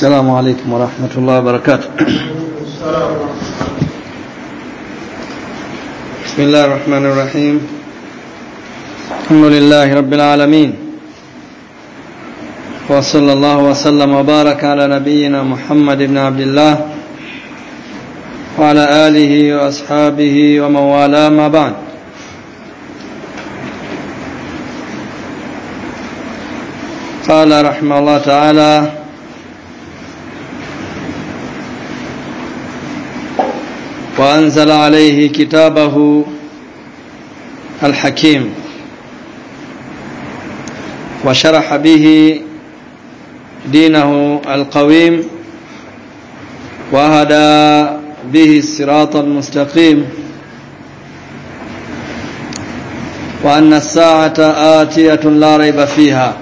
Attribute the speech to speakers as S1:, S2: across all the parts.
S1: السلام عليكم ورحمة الله وبركاته. بسم الله الرحمن الرحيم. الحمد لله رب العالمين. وصلى الله وسلم وبارك على نبينا محمد بن عبد الله وعلى آله وأصحابه ومن والاه ما بعد. قال رحمه الله تعالى وأنزل عليه كتابه الحكيم وشرح به دينه القويم وهدى به الصراط المستقيم وأن الساعة آتية لا ريب فيها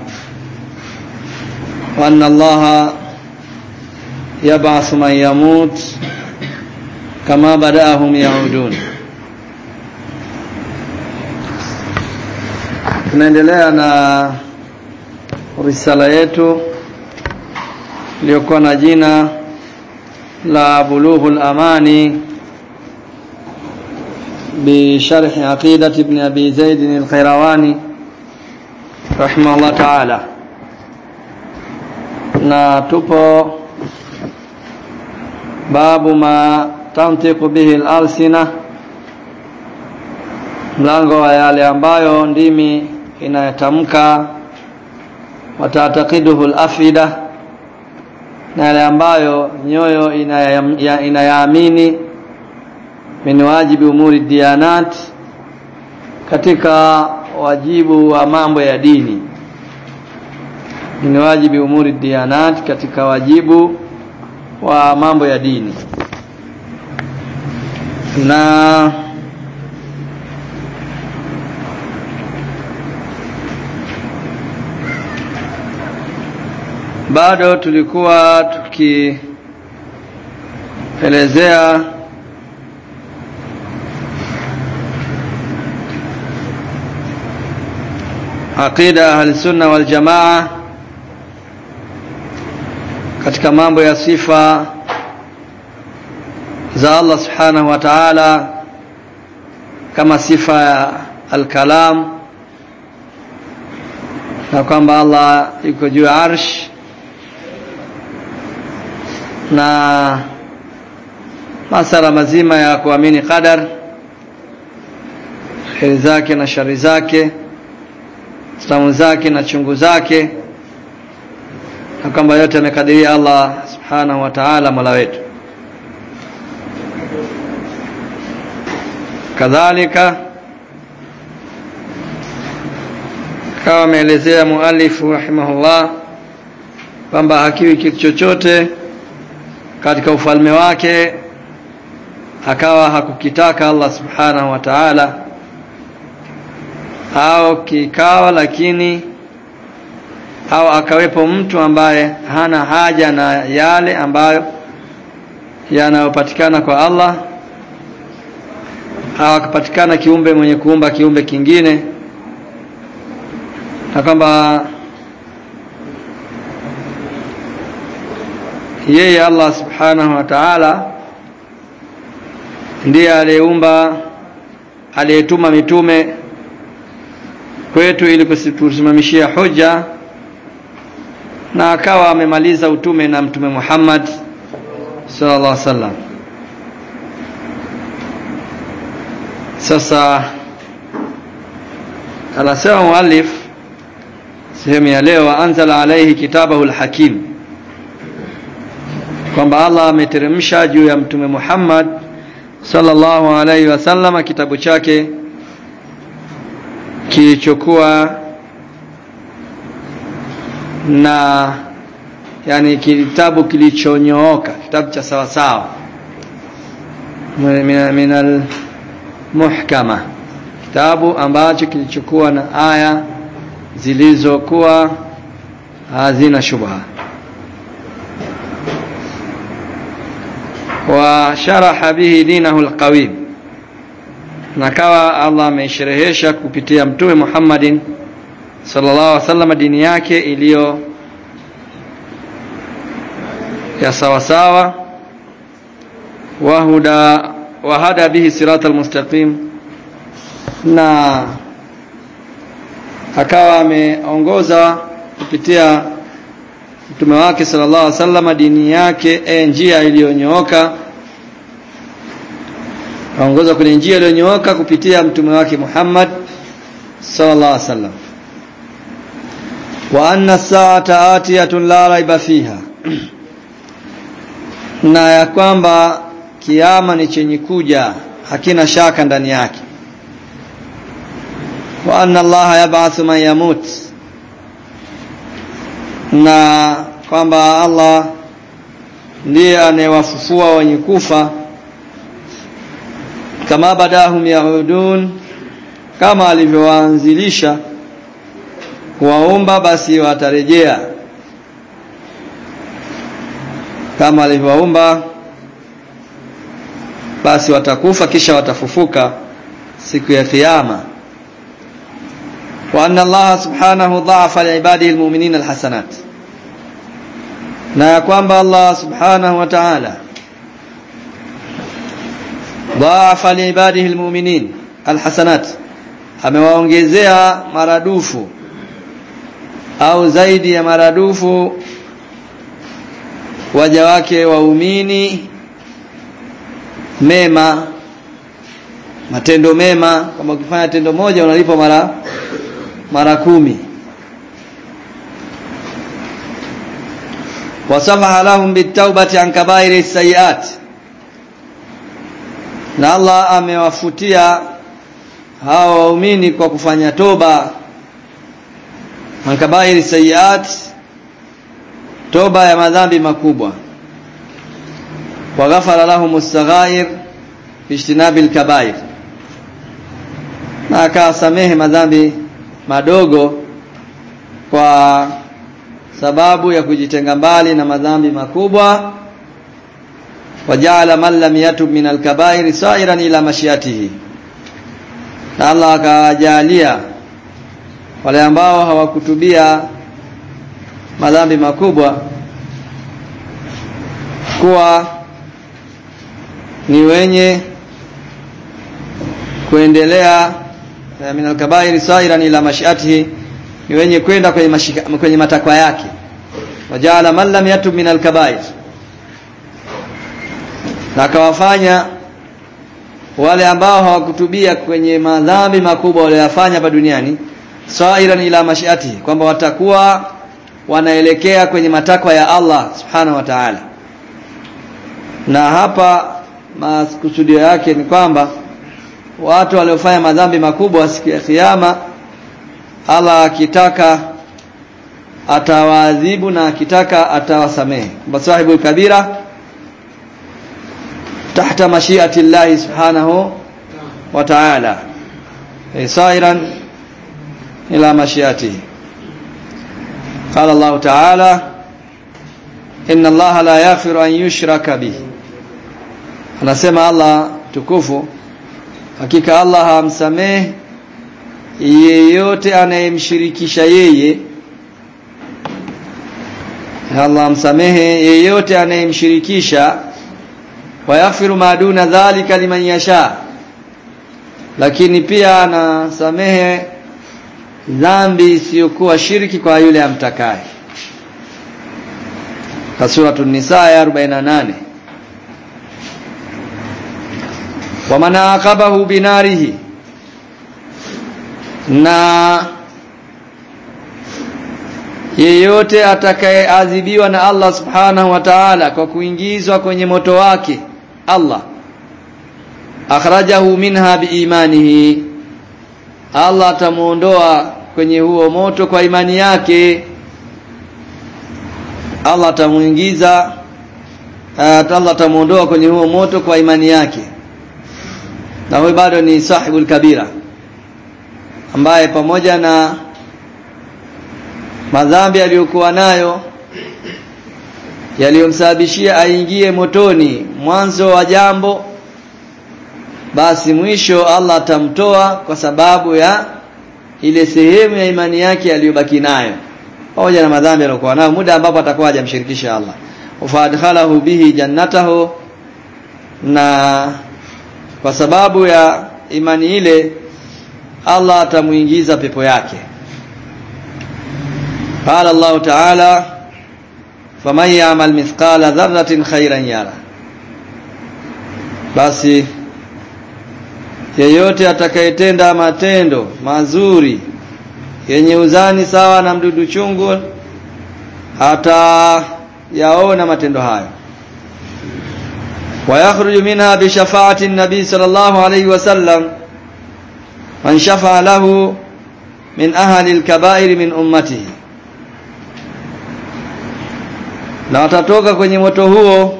S1: وأن الله يبعث من يموت كما بدأهم يعودون tunaendelea na risala yetu iliyokuwa na jina la bulughul amani بشرح عقيدة ابن أبي زيد الخيرواني رحمه الله تعالى na tupo babu ma tantiqu bihi al-alsina. Mlango wa yale ambayo ndimi inayatamka. Watatakiduhu al-afida. Na yale ambayo nyoyo inayaamini. Min wajibi umuri diyanat. Katika wajibu wa mambo ya dini. Min wajibi umuri dianat katika wajibu wa mambo ya dini na bado tulikuwa tukielezea aqida ahli sunna wal jamaa katika mambo ya sifa za Allah subhanahu wa ta'ala kama sifa ya al-kalam na kwamba Allah yuko juu ya arsh na masala mazima ya kuamini qadar kheri zake na shari zake stamu zake na chungu zake na kwamba yote amekadiria Allah subhanahu wa ta'ala mola wetu kadhalika. Kama ameelezea muallifu rahimahullah kwamba hakiwi kitu chochote katika ufalme wake akawa hakukitaka Allah subhanahu wa ta'ala au kikawa lakini au akawepo mtu ambaye hana haja na yale ambayo yanayopatikana kwa Allah au akapatikana kiumbe mwenye kuumba kiumbe kingine na kwamba yeye Allah subhanahu wa ta'ala ndiye aliyeumba aliyetuma mitume kwetu ili kutusimamishia hoja na akawa amemaliza utume na mtume Muhammad sallallahu alaihi wasallam sasa anasema muallif sehemu ya leo anzala alaihi kitabahu alhakim kwamba Allah ameteremsha juu ya mtume Muhammad sallallahu alaihi wasallam kitabu chake kilichokuwa na yani kitabu kilichonyooka kitabu cha sawasawa. Sawa min al muhkama. Kitabu ambacho kilichokuwa na aya zilizokuwa hazina shubha. Wa sharaha bihi dinahu alqawim. Nakawa Allah ameisherehesha kupitia mtume Muhammadin sallallahu alaihi wasallam dini yake iliyo ya sawasawa sawa wahuda wahada bihi siratal mustaqim na akawa ameongoza kupitia mtume wake sallallahu alaihi wasallam dini yake e, njia iliyonyooka. Aongoza kwenye njia iliyonyooka kupitia mtume wake Muhammad sallallahu alaihi wasallam. Wa anna saata atiyatun la raiba fiha. Na ya kwamba kiama ni chenye kuja hakina shaka ndani yake. Wa anna allaha yab'athu man yamut. Na kwamba Allah ndiye anayewafufua wenye kufa. Kama badahum yaudun kama alivyowaanzilisha kuwaomba basi watarejea. Kama alivyowaomba basi watakufa kisha watafufuka siku ya kiyama. Wa anna Allah subhanahu dha'afa liibadihi almu'minina alhasanat. Na kwamba Allah subhanahu wa ta'ala dha'afa liibadihi almu'minin alhasanat. Amewaongezea maradufu au zaidi ya maradufu waja wake waumini mema matendo mema kama ukifanya tendo moja unalipwa mara mara kumi. Wasamaha lahum bitaubati an kabairi sayiat na Allah amewafutia hawa waumini kwa kufanya toba. An kabairi sayiat toba ya madhambi makubwa lahum as-saghair fi ijtinabi al-kabair. Na akasamehe madhambi madogo kwa sababu ya kujitenga mbali na madhambi makubwa. Wajala man lam yatub min al-kabair sa'iran ila mashiatihi. Na Allah akajalia wale ambao hawakutubia madhambi makubwa kuwa ni wenye kuendelea min al-kabair sa'iran ila mashiatihi ni wenye kwenda kwenye mashika, kwenye matakwa yake. Wajala man lam yatub min al-kabair na akawafanya wale ambao hawakutubia kwenye madhambi makubwa waliyofanya hapa duniani sa'iran ila mashiatihi kwamba watakuwa wanaelekea kwenye matakwa ya Allah subhanahu wa ta'ala. Na hapa makusudio yake ni kwamba watu waliofanya madhambi makubwa siku ya kiyama Allah akitaka atawaadhibu na akitaka atawasamehe. Basahibu kabira tahta mashiati llahi subhanahu wa ta'ala e, isairan ila mashiatihi qala Allah ta'ala inna Allah la yaghfiru an yushraka bihi anasema Allah tukufu hakika Allah hamsamehe yeyote anayemshirikisha yeye. Allah hamsamehe yeyote anayemshirikisha. Wayaghfiru ma duna dhalika liman yasha. Lakini pia anasamehe dhambi isiyokuwa shirki kwa yule amtakaye. Suratu Nisa ya 48 waman aqabahu binarihi. Na yeyote atakayeadhibiwa na Allah subhanahu wa ta'ala kwa kuingizwa kwenye moto wake Allah akhrajahu minha biimanihi Allah atamuondoa kwenye huo moto kwa imani yake. Allah atamuingiza Allah atamuondoa kwenye huo moto kwa imani yake na huyu bado ni sahibul kabira ambaye pamoja na madhambi aliyokuwa nayo yaliyomsababishia aingie motoni mwanzo wa jambo basi mwisho Allah atamtoa kwa sababu ya ile sehemu ya imani yake aliyobaki nayo pamoja na madhambi aliyokuwa nayo muda ambapo atakuwa hajamshirikisha Allah. Ufadhalahu bihi jannatahu na kwa sababu ya imani ile Allah atamuingiza pepo yake. Qala Allah ta'ala faman ya'mal mithqala dharratin khairan yara. Basi yeyote atakayetenda matendo mazuri yenye uzani sawa na mdudu chungu hata yaona matendo hayo ويخرج منها بشفاعة النبي صلى الله عليه وسلم من شفع له من أهل الكبائر من أمته na watatoka kwenye moto huo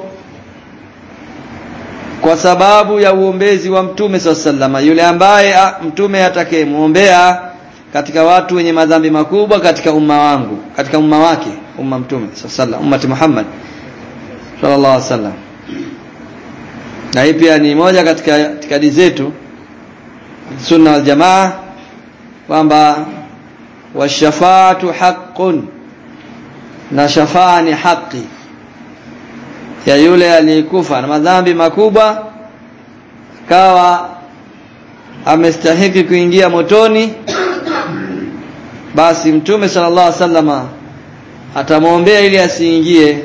S1: kwa sababu ya uombezi wa mtume saa salama yule ambaye mtume atakayemwombea katika watu wenye madhambi makubwa katika umma wangu katika umma wake umma mtume saa salam ummati Muhammad sallallahu alaihi wasallam na hii pia ni moja katika itikadi zetu sunna wal jamaa kwamba washafaatu haqqun na shafaa ni haki ya yule aliyekufa na madhambi makubwa kawa amestahiki kuingia motoni basi mtume sallallahu alaihi wasallama atamwombea ili asiingie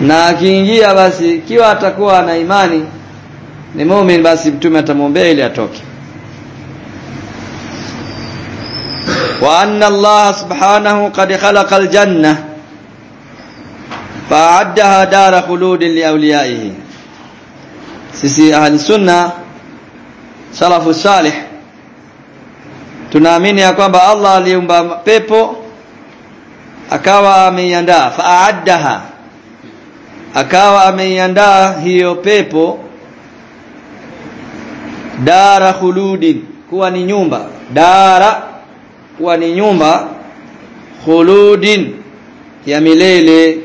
S1: na akiingia basi kiwa atakuwa na imani ni muumini basi mtume atamwombea ili atoke. Wa anna Allah subhanahu qad khalaqa aljanna fa'addaha dara khuludin liawliyaihi sisi ahli sunna salafu salih tunaamini ya kwamba Allah aliumba pepo akawa ameiandaa fa'addaha akawa ameiandaa hiyo pepo dara khuludin kuwa ni nyumba. Dara kuwa ni nyumba khuludin ya milele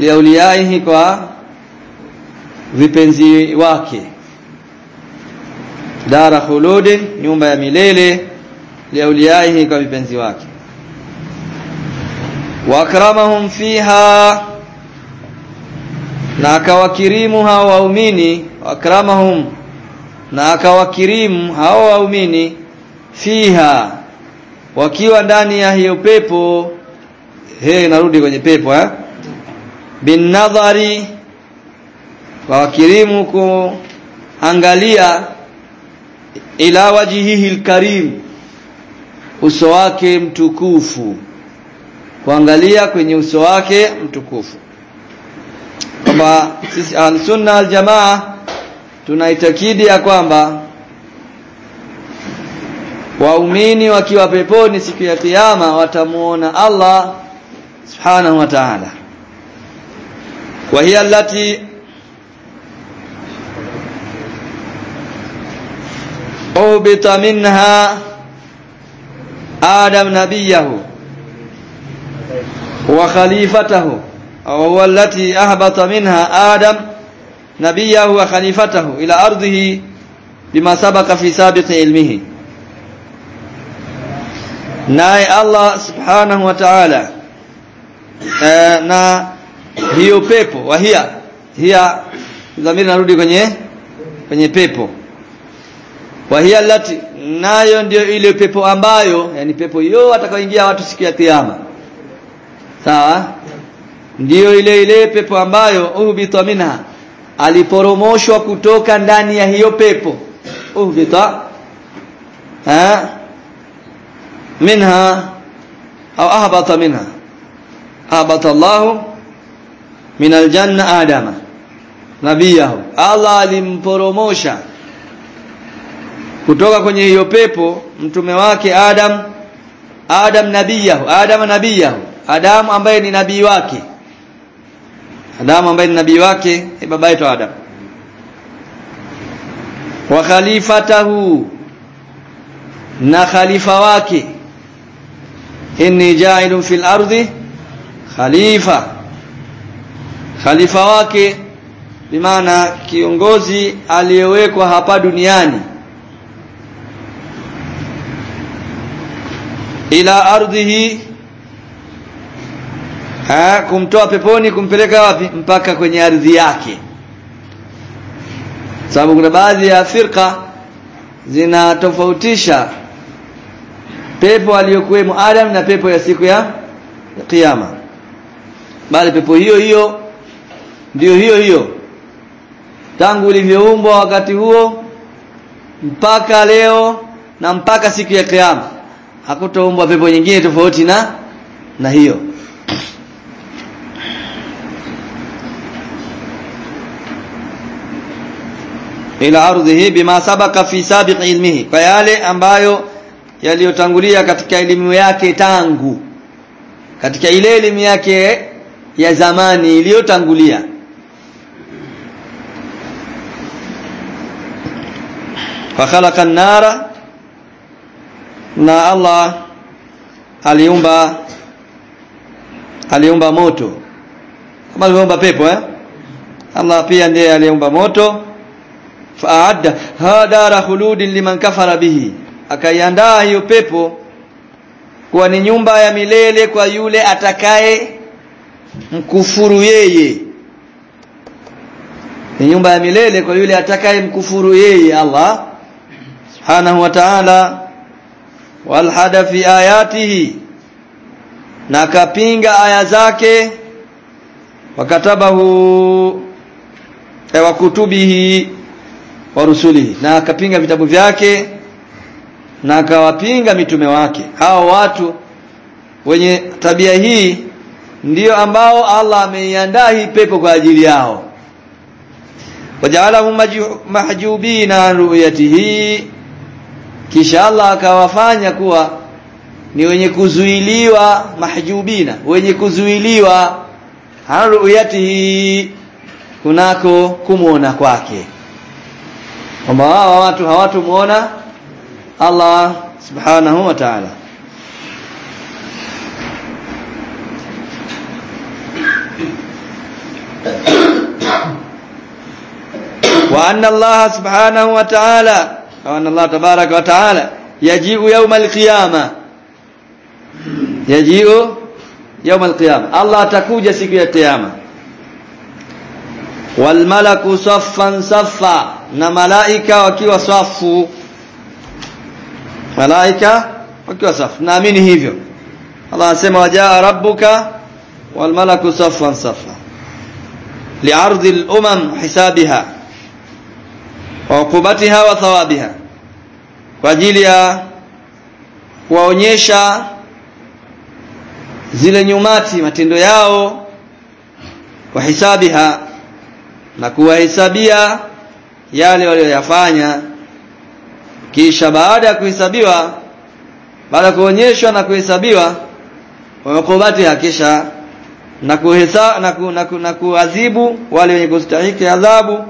S1: liauliyaihi kwa vipenzi wake. Dara khuludin nyumba ya milele liauliyaihi kwa vipenzi wake. Wakramahum fiha na akawakirimu hao waumini akramahum. Na akawakirimu hao waumini fiha. Wakiwa ndani ya hiyo pepo he narudi kwenye pepo eh? Bin nadhari kwa wakirimu kuangalia ila wajihihi alkarim uso wake mtukufu. Kuangalia kwenye uso wake mtukufu kwamba sisi al-sunna al-jamaa tunaitakidi ya kwamba waumini wakiwa peponi siku ya kiyama watamuona Allah subhanahu wa ta'ala. Wa hiya allati ubita minha adam nabiyahu wa khalifatahu وهو التي أهبط منها آدم نبيه وخليفته إلى أرضه بما سبق في سابق علمه naye Allah subhanahu wa ta'ala e, na hiyo pepo wahia hiya dhamiri narudi kwenye kwenye pepo wahia lati nayo ndio ile pepo ambayo yani pepo hiyo atakaoingia watu siku ya kiyama sawa ndiyo ile ile pepo ambayo uhbita minha aliporomoshwa kutoka ndani ya hiyo pepo. Uhbita ha? Minha au ahbata minha. Ahbata Allah min aljanna adama. Nabiyahu. Allah alimporomosha kutoka kwenye hiyo pepo mtume wake Adam Adam nabiyahu Adam nabiyahu. Adam ambaye ni nabii wake Adamu ambaye ni nabii wake baba yetu Adam. Wa khalifatahu na khalifa wake. Inni ja'ilun fil ardi khalifa. Khalifa wake bimaana kiongozi aliyewekwa hapa duniani. Ila ardhihi ha, kumtoa peponi kumpeleka wapi? Mpaka kwenye ardhi yake. Sababu kuna baadhi ya firqa zinatofautisha pepo aliyokuwemo Adam na pepo ya siku ya kiyama. Bali pepo hiyo hiyo ndiyo hiyo hiyo. Tangu ulivyoumbwa wakati huo mpaka leo na mpaka siku ya kiyama. Hakutoumbwa pepo nyingine tofauti na na hiyo ila ardhihi bima sabaka fi sabiq ilmihi kwa yale ambayo yaliyotangulia katika elimu yake tangu katika ile elimu yake ya zamani iliyotangulia. Fa khalaqa an-nara na Allah aliumba aliumba moto. Kama aliumba pepo eh? Allah pia ndiye aliumba moto faadda hadara khuludin liman kafara bihi. Akaiandaa hiyo pepo kuwa ni nyumba ya milele kwa yule atakaye mkufuru yeye. Ni nyumba ya milele kwa yule atakaye mkufuru yeye Allah subhanahu wa ta'ala. Walhada fi ayatihi. Na kapinga aya zake. Wakatabahu wa kutubihi wa rusulihi na akapinga vitabu vyake na akawapinga mitume wake. Hao watu wenye tabia hii ndiyo ambao Allah ameiandaa hii pepo kwa ajili yao. Wajaalahum mahjubina an ru'yatihi kisha Allah akawafanya kuwa ni wenye kuzuiliwa mahjubina wenye kuzuiliwa an ru'yatihi kunako kumuona kwake kwamba hawa watu hawatumuona Allah subhanahu wa ta'ala wa anna Allah subhanahu wa ta'ala wa anna Allah tabaraka wa ta'ala yaji'u yawm al-qiyama yaji'u yawm al-qiyama Allah atakuja siku ya kiyama wal malaku saffan saffa. Na malaika wakiwa safu. Malaika wakiwa safu. Naamini hivyo. Allah anasema wajaa rabbuka wal malaku saffan saffa. Hisabiha. Wa uqubatiha wa thawabiha. Kwa ajili ya kuwaonyesha zile nyumati matendo yao. Wa hisabiha na kuwahesabia yale walioyafanya. Kisha baada ya kuhesabiwa baada ya kuonyeshwa na kuhesabiwa wamekubati hakisha na kuhesa na, ku, na, ku, na kuadhibu wale wenye kustahiki adhabu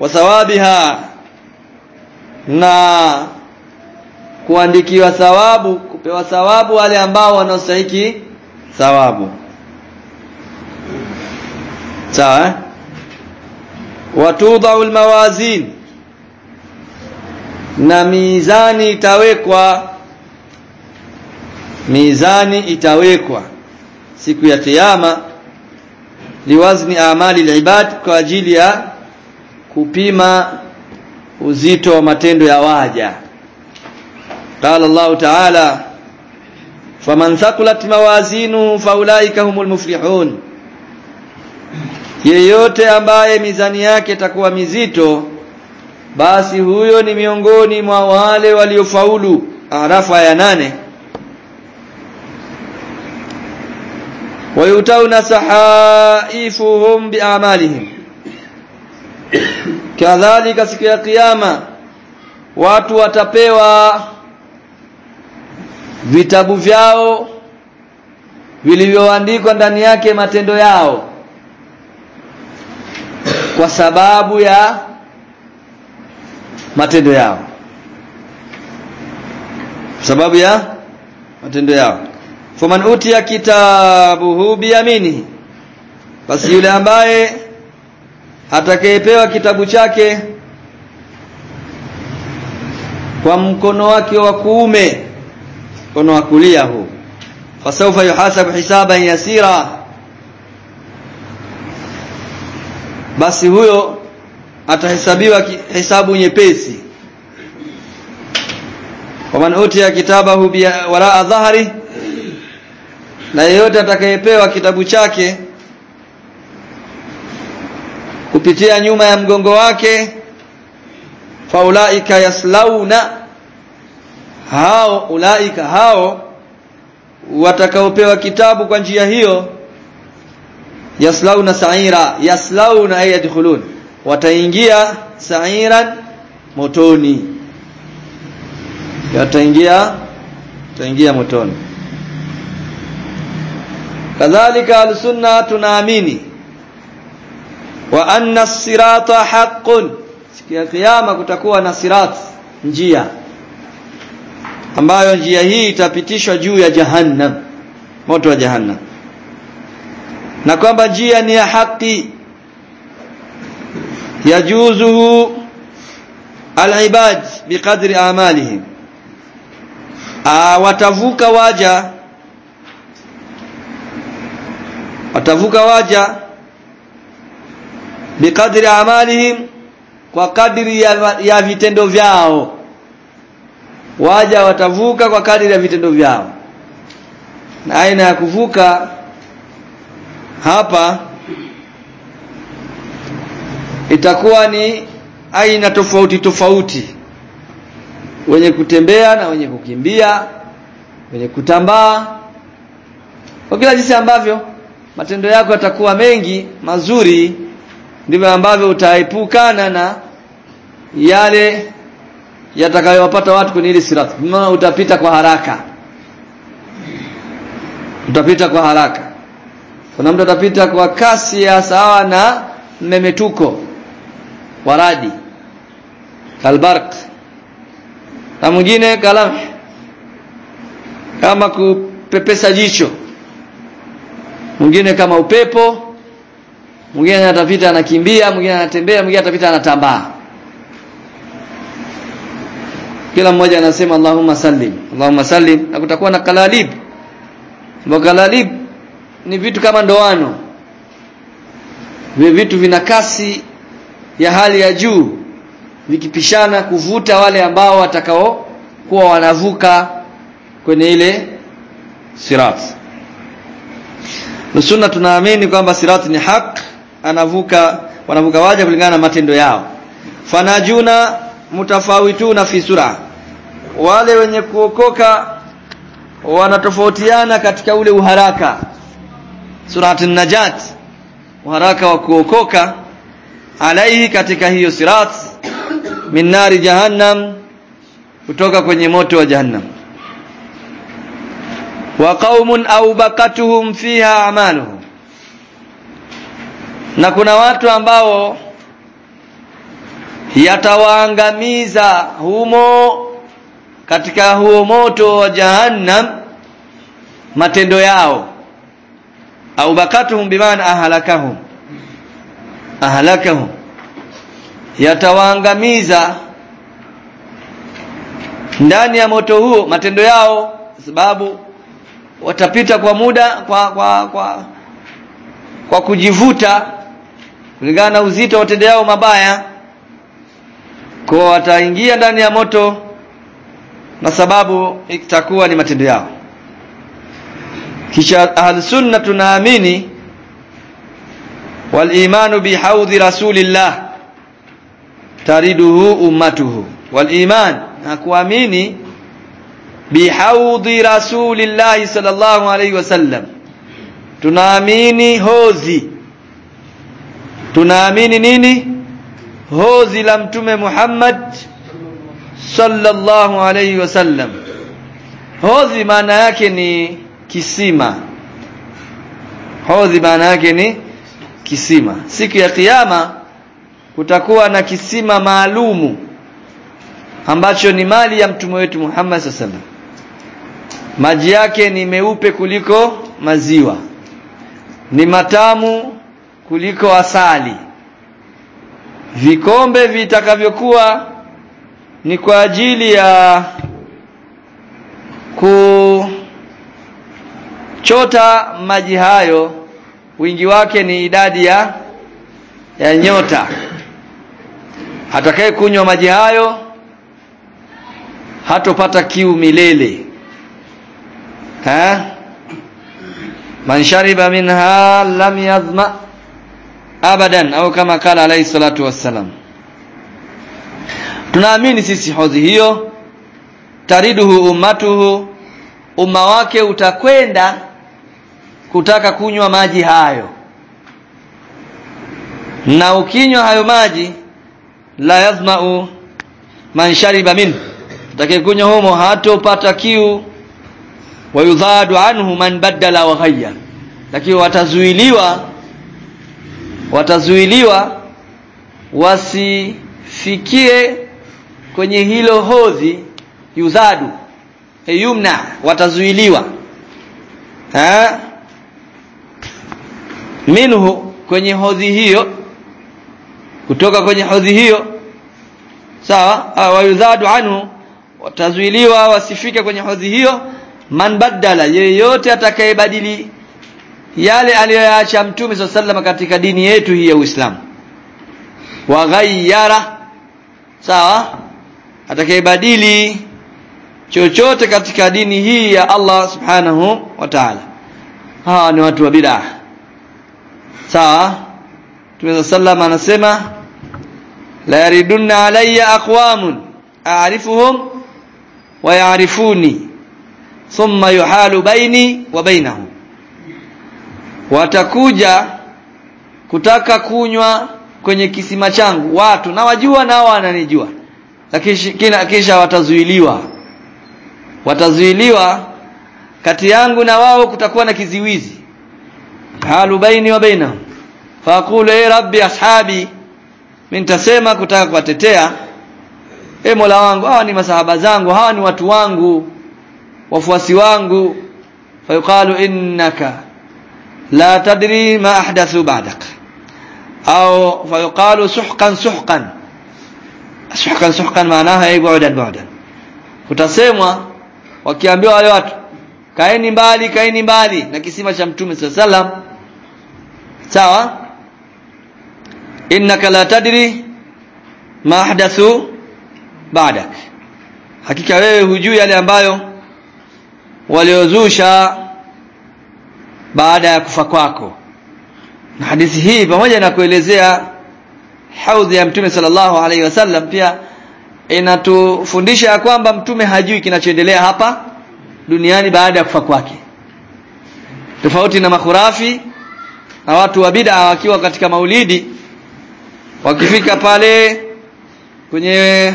S1: wa thawabiha. Na kuandikiwa thawabu kupewa thawabu wale ambao wanaostahiki thawabu. Sawa eh? watudau almawazin na mizani itawekwa mizani itawekwa siku ya kiyama liwazni amali alibad kwa ajili ya kupima uzito wa matendo ya waja. Qala allah ta'ala faman thaqulat mawazinu faulaika humul muflihun yeyote ambaye mizani yake itakuwa mizito basi huyo ni miongoni mwa wale waliofaulu. Arafa ya nane. Wayutauna sahaifuhum biamalihim. Kadhalika siku ya kiyama watu watapewa vitabu vyao vilivyoandikwa ndani yake matendo yao kwa sababu ya matendo yao. Sababu ya matendo yao. Faman utiya kitabuhu biyaminihi basi yule ambaye atakayepewa kitabu chake kwa mkono wake wa kuume mkono wa kulia huu. Fasawfa yuhasabu hisaban yasira basi huyo atahesabiwa hesabu nyepesi. Waman utiya kitabahu waraa dhahri na yeyote atakayepewa kitabu chake kupitia nyuma ya mgongo wake faulaika yaslauna hao ulaika hao watakaopewa kitabu kwa njia hiyo yaslauna sa'ira yaslauna ay yadkhulun. Wataingia sa'iran motoni. Wataingia wataingia motoni. Kadhalika al-sunna tunaamini wa anna as-sirata haqqun siku ya kiyama kutakuwa na sirat njia. Ambayo njia hii itapitishwa juu ya jahannam moto wa jahannam na kwamba njia ni ya haki yajuzuhu alibad biqadri amalihim watavuka waja watavuka waja biqadri amalihim kwa kadri ya, ya vitendo vyao. Waja watavuka kwa kadri ya vitendo vyao. Na aina ya kuvuka hapa itakuwa ni aina tofauti tofauti. Wenye kutembea na wenye kukimbia wenye kutambaa. Kwa kila jinsi ambavyo matendo yako yatakuwa mengi mazuri ndivyo ambavyo utaepukana na yale yatakayowapata watu kwenye ile sirat utapita kwa haraka. Utapita kwa haraka kuna mtu atapita kwa kasi ya sawa na mmemetuko waradi kalbark. Na mwingine kalam kama kupepesa jicho. Mwingine kama upepo. Mwingine atapita anakimbia mwingine anatembea mwingine atapita anatambaa. Kila mmoja anasema Allahumma sallim Allahumma sallim. Na kutakuwa na kalalib. Kalalib ni vitu kama ndoano. Vitu vina kasi ya hali ya juu vikipishana kuvuta wale ambao watakao kuwa wanavuka kwenye ile sirat. Sunna tunaamini kwamba sirat ni haq anavuka wanavuka waja kulingana na matendo yao. Fanajuna mutafawituna fi sura. Wale wenye kuokoka wanatofautiana katika ule uharaka surat najat waraka wa kuokoka alaihi katika hiyo sirat min nari jahannam kutoka kwenye moto wa jahannam. Wa qaumun aubakatuhum fiha amaluhum. Na kuna watu ambao yatawaangamiza humo katika huo moto wa jahannam matendo yao au bakatuhum bimaana ahlakahum ahlakahum yatawaangamiza ndani ya moto huo matendo yao sababu watapita kwa muda kwa kwa kwa kwa kujivuta kulingana na uzito wa matendo yao mabaya. Kwa wataingia ndani ya moto na sababu itakuwa ni matendo yao kisha ahlus-sunna tunaamini walimanu bihaudhi rasulillah tariduhu ummatuhu. Waliman na kuamini bihaudhi rasulillahi sallallahu alaihi wasallam tunaamini hozi. Tunaamini nini? Hozi la mtume Muhammad sallallahu alaihi wasallam hozi maana yake ni kisima. Hodhi maana yake ni kisima. Siku ya kiyama kutakuwa na kisima maalumu ambacho ni mali ya mtume wetu Muhammad sallallahu maji yake ni meupe kuliko maziwa. Ni matamu kuliko asali. Vikombe vitakavyokuwa ni kwa ajili ya kuchota maji hayo wingi wake ni idadi ya ya nyota. Atakaye kunywa maji hayo hatopata kiu milele. Ha? Man shariba minha lam yadhma abadan au kama kala alayhi salatu wassalam. Tunaamini sisi hodhi hiyo. Tariduhu ummatuhu umma wake utakwenda kutaka kunywa maji hayo. Na ukinywa hayo maji la yazmau man shariba min. Atakayekunywa humo hatopata kiu wayudhadu anhu man badala wa ghayya. Lakini watazuiliwa watazuiliwa wasifikie kwenye hilo hodhi yudhadu yumna watazuiliwa. Ha minhu kwenye hodhi hiyo kutoka kwenye hodhi hiyo. Sawa? Wayudhadu anhu watazuiliwa wasifike kwenye hodhi hiyo. Man badala yeyote atakayebadili yale aliyoyaacha mtume sallallahu katika dini yetu hii ya Uislamu. Wa ghayyara sawa? Atakayebadili chochote katika dini hii ya Allah subhanahu wa ta'ala. Hawa ni watu wa bid'ah sawa Mtume sallallahu anasema la yaridunna alayya aqwamun a'rifuhum wa ya'rifuni thumma yuhalu baini wa bainahum watakuja kutaka kunywa kwenye kisima changu watu na wajua nao wananijua. Lakini kisha watazuiliwa. Watazuiliwa kati yangu na wao kutakuwa na kiziwizi halu baini wa bainahum faqulu e rabbi ashabi. Mimi nitasema kutaka kuwatetea. E mola wangu hawa ni masahaba zangu hawa ni watu wangu wafuasi wangu. Fayuqalu innaka la tadri ma ahdathu ba'dak. Au fayuqalu suhqan suhqan. Suhqan suhqan maanaha ay bu'dan bu'dan. Utasemwa wakiambiwa wale watu kaeni mbali kaeni mbali. Na kisima cha mtume sallam sawa? Innaka la tadri ma ahdathu ba'dak. Hakika wewe hujui yale ambayo waliozusha baada ya kufa kwako. Na hadithi hii pamoja na kuelezea haudhi ya mtume sallallahu alaihi wasallam pia inatufundisha ya kwamba mtume hajui kinachoendelea hapa duniani baada ya kufa kwake. Tofauti na makhurafi na watu wa bid'a wakiwa katika maulidi wakifika pale kwenye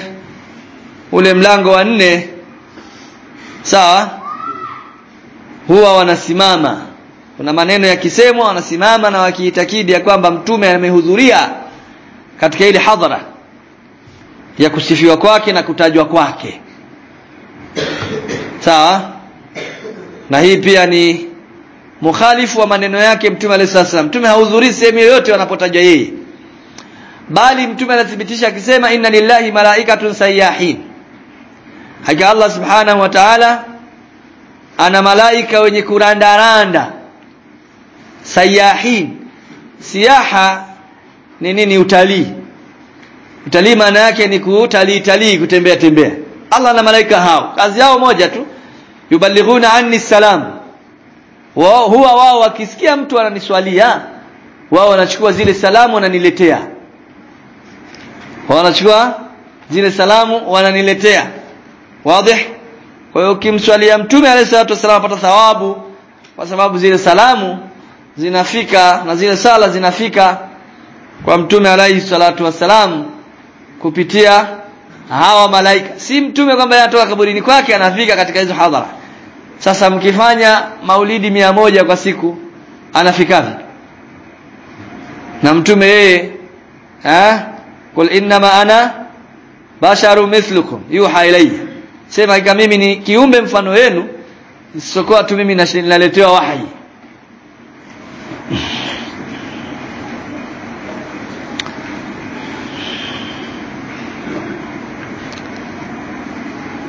S1: ule mlango wa nne sawa huwa wanasimama. Kuna maneno yakisemwa wanasimama na wakiitakidi ya kwamba mtume amehudhuria katika ile hadhara ya kusifiwa kwake na kutajwa kwake. Sawa na hii pia ni mukhalifu wa maneno yake mtume alayhi salam mtume hahudhurii sehemu yoyote wanapotaja yeye. Bali mtume anathibitisha akisema inna lillahi malaikatun sayyahin. Hakika Allah subhanahu wa ta'ala ana malaika wenye kurandaranda. Sayahin siyaha ni nini? Utalii. Utalii maana yake ni kutalii talii kutembea tembea. Allah na malaika hao. Kazi yao moja tu yubalighuna anni salam. Wao huwa wao wakisikia mtu ananiswalia wao wanachukua zile salamu wananiletea. Wanachukua zile salamu wananiletea. Wazi kwa hiyo ukimswalia mtume alayhi salatu wasallam apata thawabu kwa sababu zile salamu zinafika na zile sala zinafika kwa mtume alayhi salatu wasalam kupitia hawa malaika. Si mtume kwamba anatoka kaburini kwake anafika katika hizo hadhara. Sasa mkifanya maulidi mia moja kwa siku anafika na mtume yeye eh kul innama ana basharu mithlukum yuha ilayya. Sema kama mimi ni kiumbe mfano wenu sokoa tu mimi naletewa wahi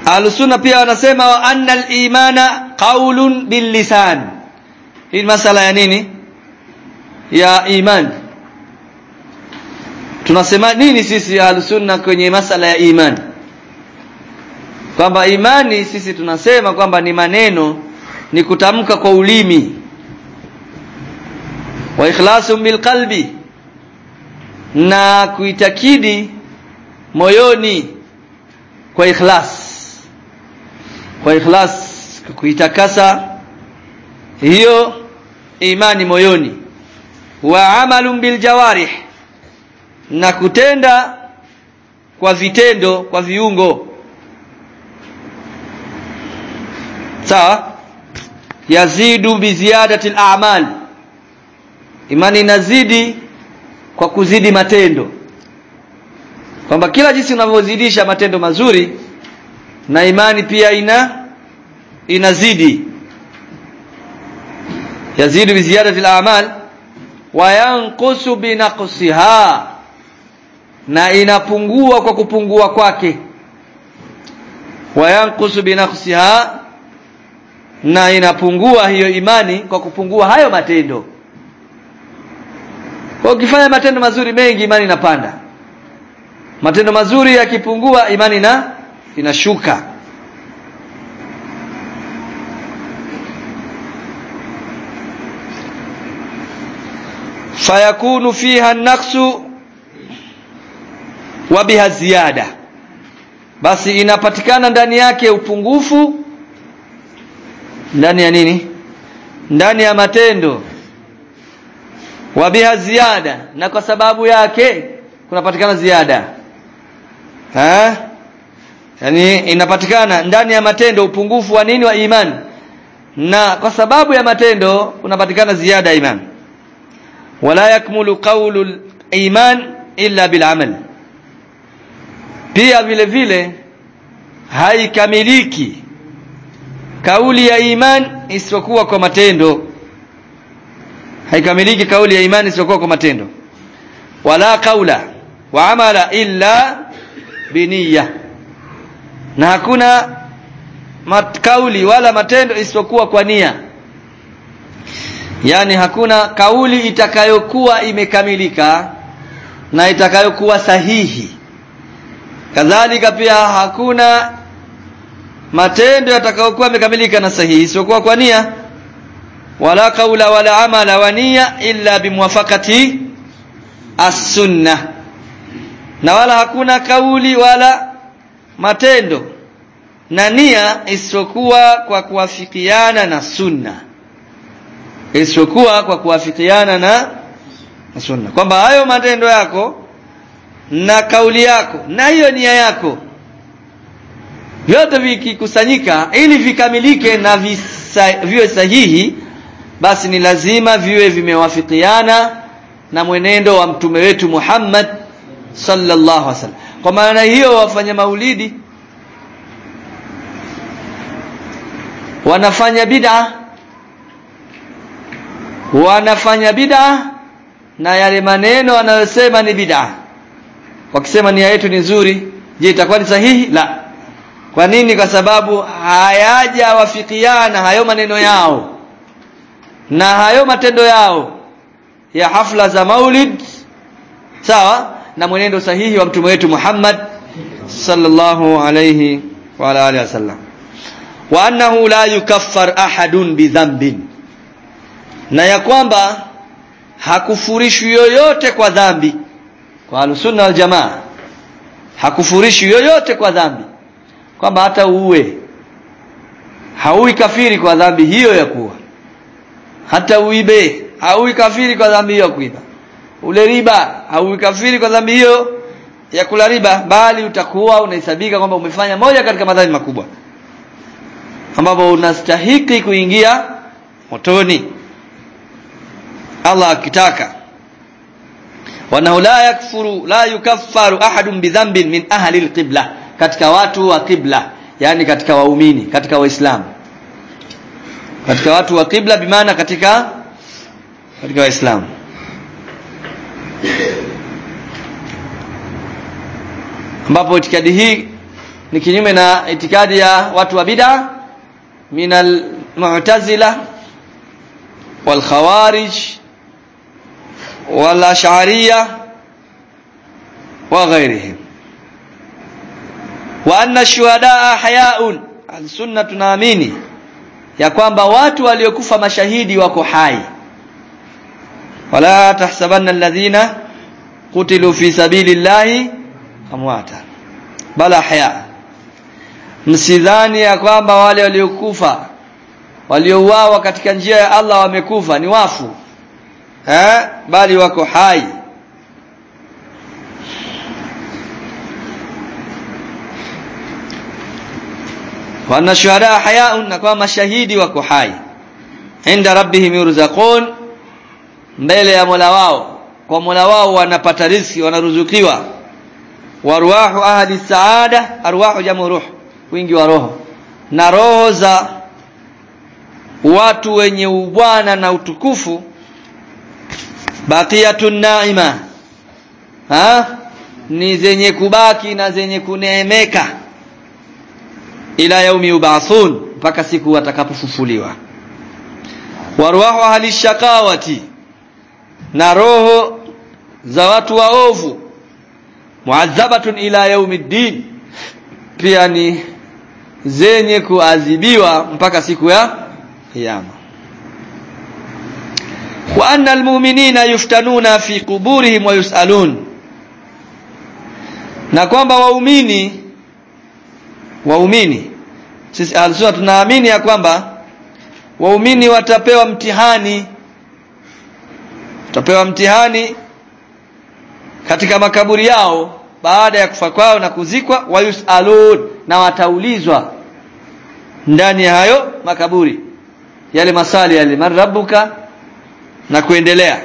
S1: Ahlusunna pia wanasema wa anna al-imana qaulun bil lisan. Hii masala ya nini? Ya iman. tunasema nini sisi ahlusunna kwenye masala ya iman? kwamba imani sisi tunasema kwamba ni maneno ni kutamka kwa ulimi wa ikhlasu bilqalbi na kuitakidi moyoni kwa ikhlas kwa ikhlas kuitakasa hiyo imani moyoni. Wa amalu bil jawarih na kutenda kwa vitendo kwa viungo. Sawa? Yazidu bi ziyadati al-a'mal imani inazidi kwa kuzidi matendo. Kwamba kila jinsi unavyozidisha matendo mazuri na imani pia ina inazidi. Yazidu bi ziyadati al-a'mal wa yanqusu bi naqsiha. Na inapungua kwa kupungua kwake. Wa yanqusu bi naqsiha. Na inapungua hiyo imani kwa kupungua hayo matendo. Kwa ukifanya matendo mazuri mengi imani inapanda. Matendo mazuri yakipungua imani na inashuka. Fayakunu fiha naksu wa biha ziada basi inapatikana ndani yake upungufu ndani ya nini? Ndani ya matendo. Wa biha ziada na kwa sababu yake kunapatikana ziada ha yani inapatikana ndani ya matendo upungufu wa nini wa imani na kwa sababu ya matendo unapatikana ziada ya imani wala yakmulu qawlu iman illa bil amal pia vile vile haikamiliki kauli ya iman isipokuwa kwa matendo. Haikamiliki kauli ya imani isipokuwa kwa matendo. Wala kaula wa amala illa biniya na hakuna kauli wala matendo isipokuwa kwa nia. Yani hakuna kauli itakayokuwa imekamilika na itakayokuwa sahihi. Kadhalika pia hakuna matendo yatakayokuwa yamekamilika na sahihi isipokuwa kwa nia. Wala kaula wala amala wa nia illa bimuwafaqati as-sunnah. Na wala hakuna kauli wala matendo na nia isiyokuwa kwa kuafikiana na sunna. Isiyokuwa kwa kuafikiana na sunna. Kwamba hayo matendo yako na kauli yako na hiyo nia yako vyote vikikusanyika ili vikamilike na visa, viwe sahihi basi ni lazima viwe vimewafikiana na mwenendo wa mtume wetu Muhammad sallallahu alaihi wasallam kwa maana hiyo wafanya maulidi wanafanya bid'a. Wanafanya bid'a na yale maneno wanayosema ni bid'a. Wakisema nia yetu ni nzuri je itakuwa ni sahihi? La. Kwa nini? Kwa sababu hayajawafikiana hayo maneno yao na hayo matendo yao ya hafla za maulid. Sawa na mwenendo sahihi wa mtume wetu Muhammad sallallahu alayhi wa ala alihi wasallam. Wa annahu la yukaffar ahadun bidhanbin na ya kwamba hakufurishwi yoyote kwa dhambi kwa alusunna wal jamaa. Hakufurishwi yoyote kwa dhambi. Kwamba hata uwe haui kafiri kwa dhambi hiyo ya kuwa hata uibe. Haui kafiri kwa dhambi hiyo ya kuiba ule riba hauikafiri kwa dhambi hiyo ya kula riba bali utakuwa unahesabika kwamba umefanya moja katika madhambi makubwa ambapo unastahiki kuingia motoni. Allah akitaka. Wanahu la yakfuru la yukaffaru ahadun bidhanbin min ahli alqibla katika watu wa qibla yani katika waumini katika waislamu. Katika watu wa qibla bimaana katika katika waislamu ambapo itikadi hii ni kinyume na itikadi ya watu wa bid'a min al-mu'tazila wal khawarij wal ash'ariyya wa ghairihim wa anna shuhadaa hayaun al-sunna tunaamini ya kwamba watu waliokufa mashahidi wako hai. Wala tahsabanna alladhina qutilu fi sabilillahi amwata. Bala haya. Msidhani ya kwamba wale waliokufa waliouawa katika njia ya Allah wamekufa ni wafu. Eh bali wako hai. Wana shuhada hayaun na kwa mashahidi wako hai. Inda rabbihim yurzaqun mbele ya Mola wao. Kwa Mola wao wanapata riziki wanaruzukiwa warwahu ahli saada arwahu jamu ruh wingi wa roho. Na roho za watu wenye ubwana na utukufu baqiyatun naima ha? Ni zenye kubaki na zenye kuneemeka. Ila yaumi yubathun mpaka siku watakapofufuliwa. Warwahu ahli shakawati na roho za watu waovu muadhabatun ila yaumiddin pia ni zenye kuadhibiwa mpaka siku ya kiyama. Wa anna almu'minina yuftanuna fi quburihim wa yusalun. Na kwamba waumini waumini sisi alsua tunaamini ya kwamba waumini watapewa mtihani watapewa mtihani katika makaburi yao baada ya kufa kwao na kuzikwa wayusalun na wataulizwa ndani ya hayo makaburi. Yale masali yale marabbuka na kuendelea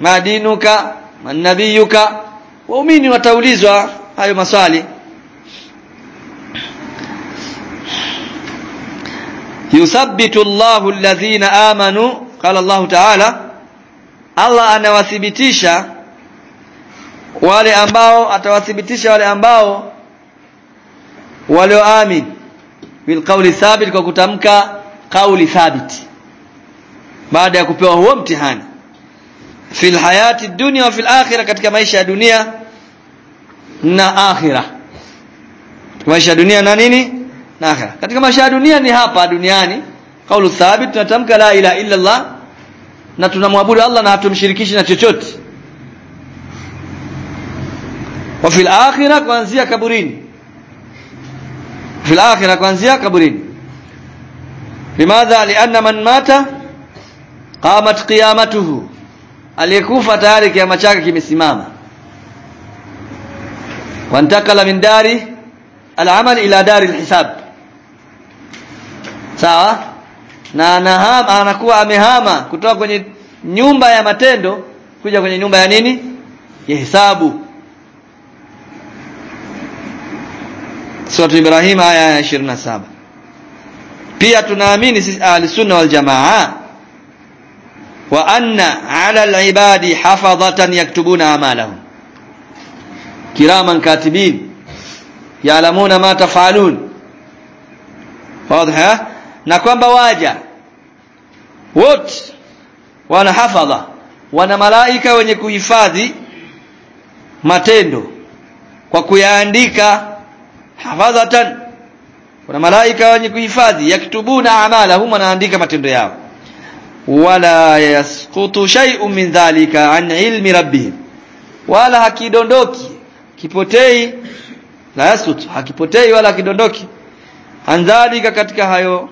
S1: madinuka manabiyuka waumini wataulizwa hayo maswali. Yusabbitu Allahu alladhina amanu qala Allah ta'ala Allah anawathibitisha wale ambao atawathibitisha wale ambao walioamini. Bil qawli thabit kwa kutamka kauli thabit. Baada ya kupewa huo mtihani. Fil hayati dunya wa fil akhirah katika maisha ya dunia na akhirah. Maisha ya dunia na nini? Na akhirah. Katika maisha ya dunia ni hapa duniani kaulu thabit tunatamka la ilaha illa Allah na tunamwabudu Allah na hatumshirikishi na chochote wa fil akhirah kuanzia kaburini. Fil akhirah kuanzia kaburini. Limadha? Lianna man mata qamat qiyamatuhu. Aliyekufa tayari kiama chake kimesimama. Wantakala min dari al-amal ila dari al-hisab. Sawa? Na anahama anakuwa amehama kutoka kwenye nyumba ya matendo kuja kwenye nyumba ya nini? Ya hisabu Surah Ibrahim aya ya 27 pia tunaamini sisi ahli sunna wal jamaa wa anna ala al-ibadi hafadhatan yaktubuna amalahum. Kiraman katibin ya'lamuna ma taf'alun. Wazi na kwamba waja wote wana hafadha wana malaika wenye kuhifadhi matendo kwa kuyaandika hafadhatan. Kuna malaika wenye kuhifadhi yaktubuna amalahum wanaandika matendo yao. Wala yasqutu shay'un min dhalika an ilmi rabbihim. Wala hakidondoki kipotei la yasqutu hakipotei wala hakidondoki. An katika hayo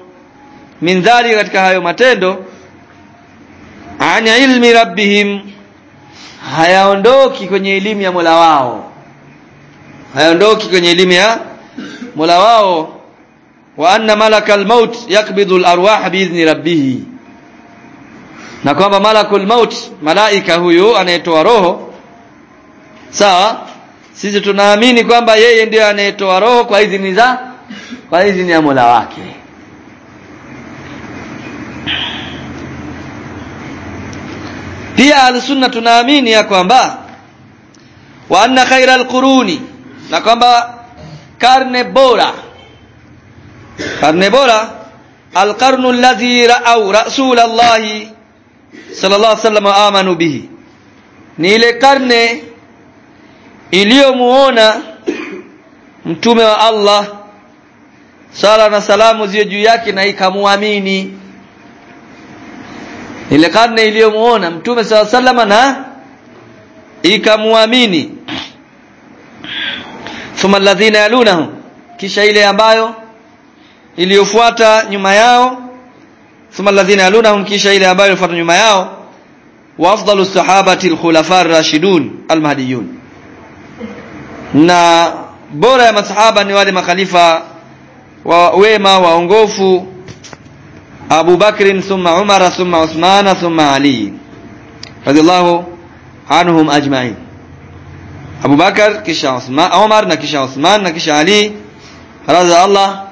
S1: min dhalika katika hayo matendo an ilmi rabbihim hayaondoki kwenye elimu ya Mola wao. Hayaondoki kwenye elimu ya Mola wao wa anna malakal maut yakbidhu al-arwah biidhni rabbih na kwamba malakul maut malaika huyu anayetoa roho sawa sisi tunaamini kwamba yeye ndiye anayetoa roho kwa idhini za kwa idhini ya Mola wake. Pia al-sunna tunaamini ya kwamba wa anna khairal quruni na kwamba karne bora. Karne bora. Alqarnu alladhi rasul Allah sallallahu alaihi wasallam amanu bihi. Ni ile karne iliyomuona mtume wa Allah sala na salamu ziwe juu yake na ikamuamini. Ile karne iliyomuona mtume sala salama na ikamuamini thumma alladhina yalunahu kisha ile ambayo iliyofuata nyuma yao. Thumma alladhina yalunahum kisha ile ambayo ilifuata nyuma yao. Wa afdalu sahabati alkhulafa ar-rashidun almahdiyun. Na bora ya masahaba ni wale makhalifa wa wema waongofu. Abu Bakr thumma Umar thumma Uthman thumma Ali. Radiyallahu anhum ajma'in Abu Bakar kisha Uthman Omar na kisha Uthman na kisha Ali. Radhi Allah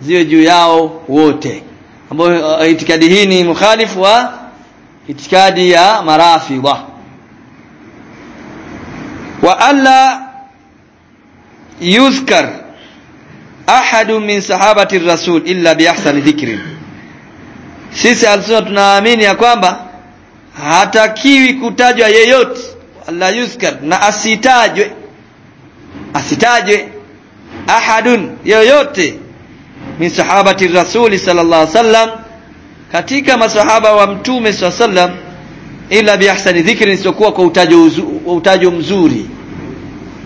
S1: ziwe juu yao wote. Ambao uh, itikadi hii ni mukhalifu wa itikadi ya marafidha. Wa alla yuzkar ahadu min sahabati rasul illa bi ahsani dhikrin sisi alsunna tunaamini ya kwamba hatakiwi kutajwa yeyote alla yuzkar na asitajwe asitajwe ahadun yoyote min sahabati rasuli sallallahu alaihi wasallam katika masahaba wa mtume sallallahu alaihi wasallam ila bi ahsani dhikri isiyokuwa kwa utajo utajo mzuri.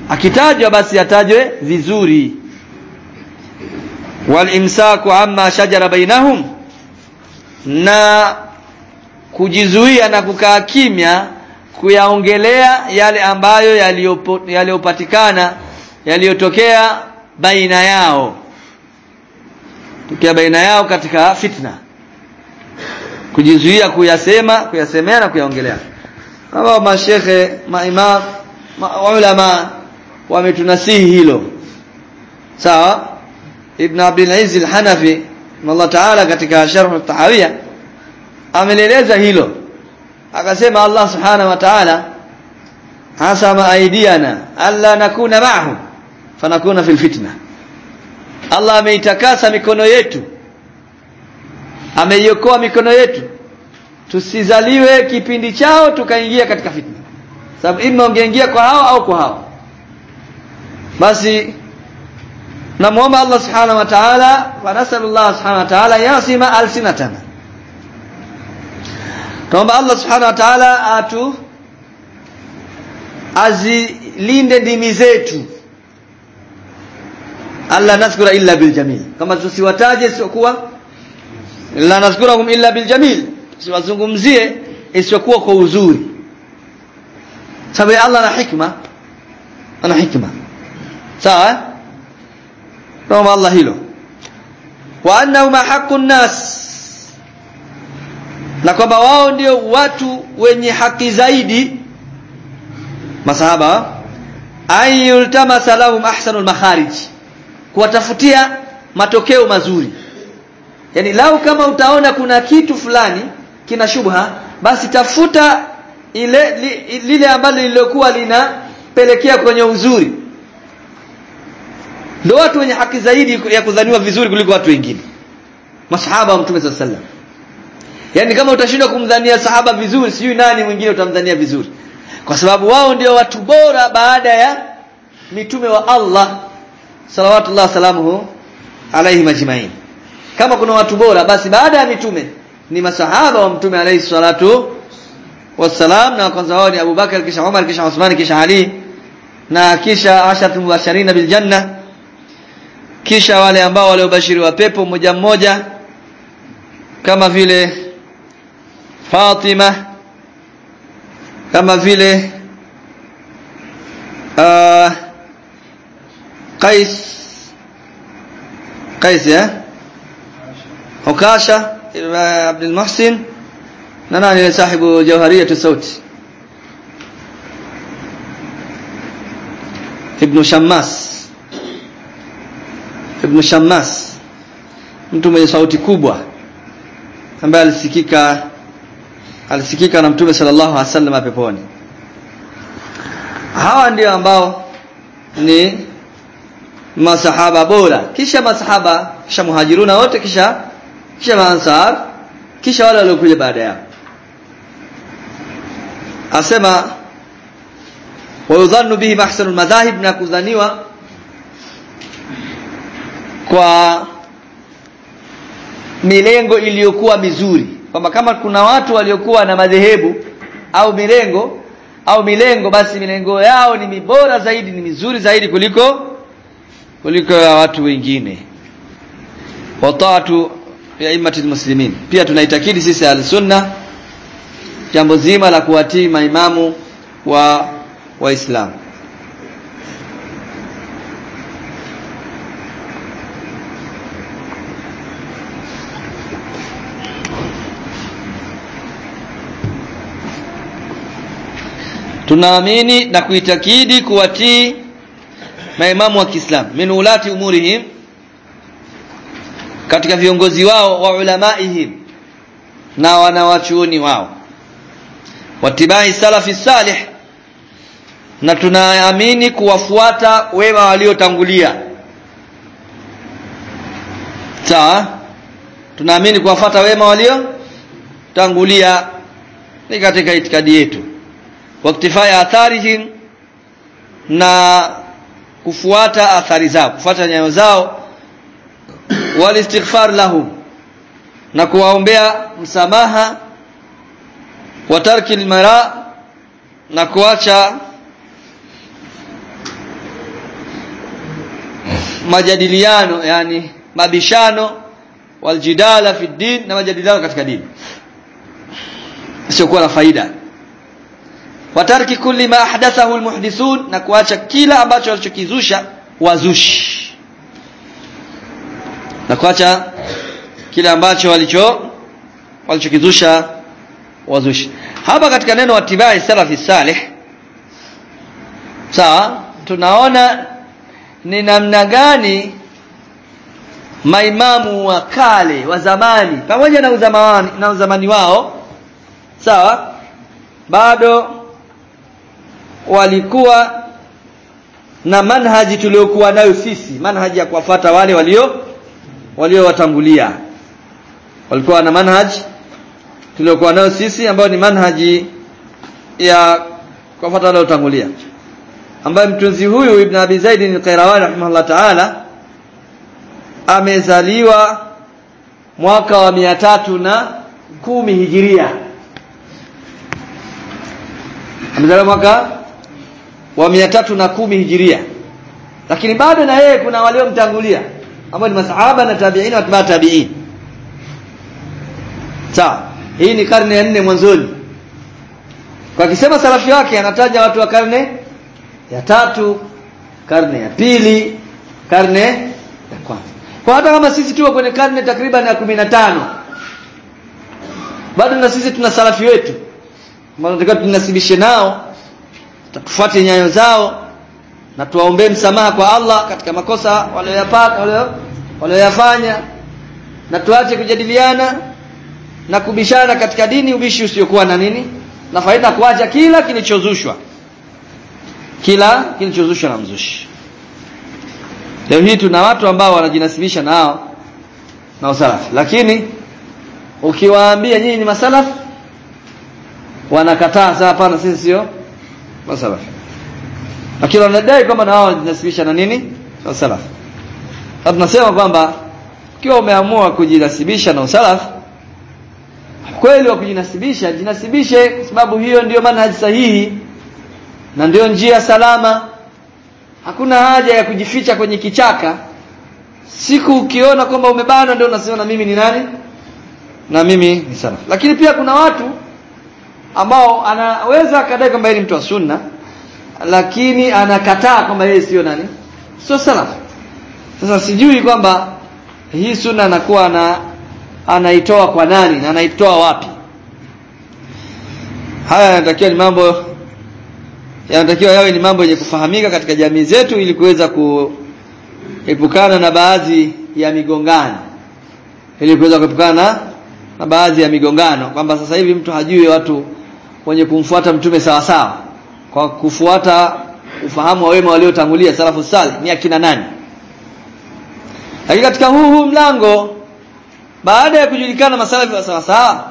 S1: Akitajwa basi atajwe vizuri. Wal imsaku amma shajara bainahum na kujizuia na kukaa kimya kuyaongelea yale ambayo yaliyopatikana yaliyotokea baina yao. Tokea baina yao katika fitna. Kujizuia kuyasema kuyasemea na kuyaongelea. Kama mashekhe maimam ma, ulama wametunasihi hilo. Sawa? Ibn abdul aziz al-hanafi Allah ta'ala katika sharh at-tahawiyya ameleleza hilo akasema Allah subhanahu wa ta'ala hasama aidiana alla nakuna mahu fanakuna fil fitna. Allah ameitakasa mikono yetu ameiokoa mikono yetu tusizaliwe kipindi chao tukaingia katika fitna. Sababu ima ungeingia kwa hao au kwa hao. Basi namuomba Allah subhanahu wa ta'ala wa nasallallahu subhanahu wa ta'ala yasima alsinatana tuomba Allah subhanahu wa ta'ala atu azilinde ndimi zetu. Alla naskura illa bil jamil. Kama tusiwataje siokuwa la naskurahum illa bil jamil. Siwazungumzie isiyokuwa kwa uzuri. Sababu Allah ana hikma. Ana hikma. Sawa naomba Allah hilo. Wa annahum haqqun nas na kwamba wao ndio watu wenye haki zaidi. Masahaba ayultamasa lahum ahsanul makharij kuwatafutia matokeo mazuri. Yani lau kama utaona kuna kitu fulani kina shubha basi tafuta ile li, lile ambalo lililokuwa linapelekea kwenye uzuri. Ndio watu wenye haki zaidi ya kudhaniwa vizuri kuliko watu wengine. Masahaba wa mtume sallallahu yani kama utashindwa kumdhania sahaba vizuri sijui nani mwingine utamdhania vizuri. Kwa sababu wao ndio watu bora baada ya mitume wa Allah salawatullah salamuhu alayhi majma'in. Kama kuna watu bora basi baada ya mitume ni masahaba wa mtume alayhi salatu wassalam na kwanza wao ni Abu Bakar kisha Umar kisha Uthman kisha Ali na kisha asharatul mubashirin bil janna kisha wale ambao waliobashiriwa pepo mmoja mmoja kama vile Fatima kama vile uh, Qais Qais ya Ukasha Abdul Muhsin na nani sahibu Jawhariyatu Sauti Ibn Shammas. Ibn Shammas mtu mwenye sauti kubwa ambaye alisikika alisikika na Mtume sallallahu alaihi wasallam peponi. Hawa ndio ambao ni masahaba bora. Kisha masahaba kisha muhajiruna wote kisha kisha maansar kisha wale waliokuja baada yao. Asema wayudhannu bihi mahsanul madhahib na kudhaniwa kwa milengo iliyokuwa mizuri kwamba kama kuna watu waliokuwa na madhehebu au milengo au milengo basi milengo yao ni mibora zaidi ni mizuri zaidi kuliko kuliko ya watu wengine. Watatu ya imati muslimin. Pia tunaitakidi sisi al-sunna jambo zima la kuwatii maimamu wa waislamu tunaamini na kuitakidi kuwatii maimamu wa Kiislamu. Min ulati umurihim katika viongozi wao wa ulamaihim na wanawachuoni wao. Watibai salafi salih na tunaamini kuwafuata wema waliotangulia. Sawa tunaamini kuwafuata wema waliotangulia. Ni katika itikadi yetu waktifaya atharihim na kufuata athari zao kufuata nyayo zao walistighfar lahum na kuwaombea msamaha wa tarki mara na kuacha majadiliano yani mabishano waljidala fi din na majadiliano katika dini. Sio na faida watarki kulli ma ahdathahu almuhdithun na kuacha kila ambacho walichokizusha wazushi. Na kuacha kile ambacho walicho walichokizusha wazushi. Hapa katika neno watibai salafi salih sawa tunaona ni namna gani maimamu wa kale wa zamani pamoja na uzamani na uzamani wao sawa bado walikuwa na manhaji tuliokuwa nayo sisi manhaji ya kuwafuata wale walio waliowatangulia. Walikuwa na manhaji tuliokuwa nayo sisi ambayo ni manhaji ya kuwafuata wale waliotangulia ambaye mtunzi huyu Ibn Abi Zaid al-Qayrawani rahimahullah ta'ala amezaliwa mwaka wa mia tatu na kumi hijiria. Amezaliwa mwaka wa mia tatu na kumi hijiria. Lakini bado na yeye kuna waliomtangulia ambao ni masahaba na tabi'in na tabiin tabi'in. Sawa hii ni karne ya nne mwanzoni. Kwa kisema salafi wake anataja watu wa karne ya tatu karne ya pili karne ya kwanza. Kwa hata kama sisi tuko kwenye karne takriban ya kumi na tano bado na sisi tuna salafi wetu tunatakiwa tunasibishe nao tufuate nyayo zao na tuwaombee msamaha kwa Allah katika makosa walioyapata walioyafanya na tuache kujadiliana na kubishana katika dini ubishi usiokuwa na nini na faida kuacha kila kilichozushwa. Kila kilichozushwa na mzushi. Leo hii tuna watu ambao wanajinasibisha nao na usalafi lakini ukiwaambia nyinyi ni masalafu wanakataa. Sasa hapana sisi sio masalafi lakini wanadai kwamba na wao wanajinasibisha na nini? Na usalafi tunasema kwamba ukiwa umeamua kujinasibisha na usalafi kweli wa kujinasibisha jinasibishe kwa sababu hiyo ndiyo manhaji sahihi na ndiyo njia salama. Hakuna haja ya kujificha kwenye kichaka. Siku ukiona kwamba umebana ndio unasema na mimi ni nani? Na mimi ni salaf. Lakini pia kuna watu ambao anaweza akadai kwamba yeye ni mtu wa sunna lakini anakataa kwamba yeye sio nani? Sio salaf. Sasa sijui kwamba hii sunna anakuwa ana anaitoa kwa nani na anaitoa wapi. Haya yanatakiwa ni mambo yanatakiwa yawe ni mambo yenye kufahamika katika jamii zetu ili kuweza kuepukana na baadhi ya migongano. Ili kuweza kuepukana na baadhi ya migongano. Kwamba sasa hivi mtu hajui watu wenye kumfuata mtume sawa sawa. Kwa kufuata ufahamu wa wema waliotangulia salafu salih ni akina nani? Lakini katika huu huu mlango baada ya kujulikana masalafi wa sawa sawa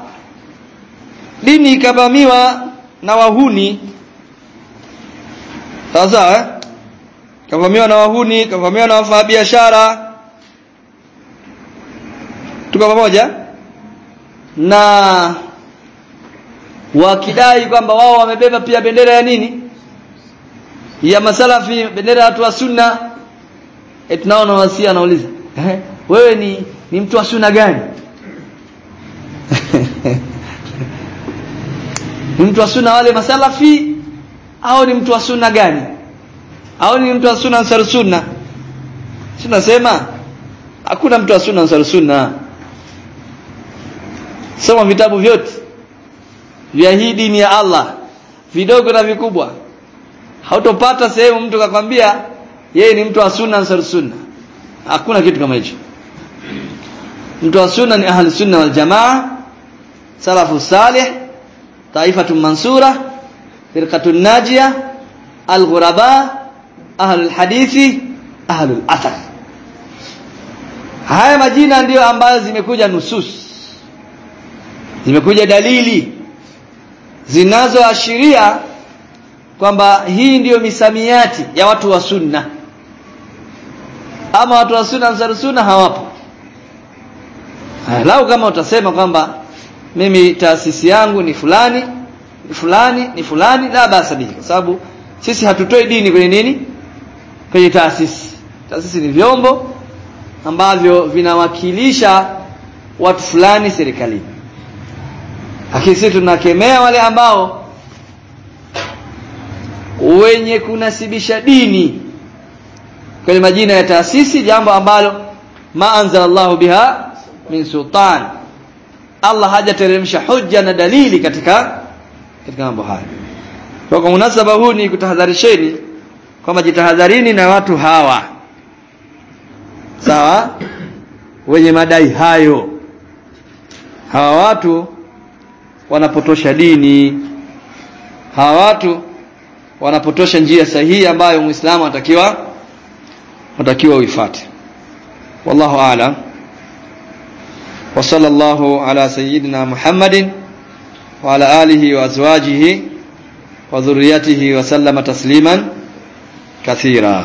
S1: dini ikavamiwa na wahuni. Sawa eh? kavamiwa na wahuni kavamiwa na wafanya biashara tuko pamoja? Na wakidai kwamba wao wamebeba pia bendera ya nini? Ya masalafi bendera ya watu wa sunna. Eti tunaona wasia anauliza wewe ni ni mtu wa sunna gani? Ni mtu wa sunna wale masalafi au ni mtu wa sunna gani? Au ni mtu wa sunna ansar sunna? Tunasema hakuna mtu wa sunna ansar sunna. Soma vitabu vyote vya hii dini ya Allah. Vidogo na vikubwa. Hautopata sehemu mtu kakwambia yeye ni mtu wa sunna ansar sunna. Hakuna kitu kama hicho. Mtu wa sunna ni ahli sunna wal jamaa salafu salih taifatu mansura firqatu najia alghuraba al hadithi ahlul athar. Haya majina ndiyo ambayo zimekuja nusus. Zimekuja dalili zinazoashiria kwamba hii ndiyo misamiati ya watu wa sunna. Ama watu wa sunna na sunna hawapo. Lau kama utasema kwamba mimi taasisi yangu ni fulani ni fulani ni fulani la basa bihi kwa sababu sisi hatutoi dini kwenye nini? Kwenye taasisi. Taasisi ni vyombo ambavyo vinawakilisha watu fulani serikalini lakini sisi tunakemea wale ambao wenye kunasibisha dini. Kwenye majina ya taasisi jambo ambalo ma anzalallahu biha min sultan. Allah hajateremsha hujja na dalili katika katika mambo haya kwa kwa munasaba huu ni kutahadharisheni kwamba jitahadharini na watu hawa. Sawa? Wenye madai hayo. Hawa watu wanapotosha dini. Hawa watu wanapotosha njia sahihi ambayo muislamu anatakiwa anatakiwa uifuate. Wallahu a'lam. Wa sallallahu ala sayyidina muhammadin wa ala alihi wa azwajihi wa dhurriyyatihi wa sallama tasliman kathira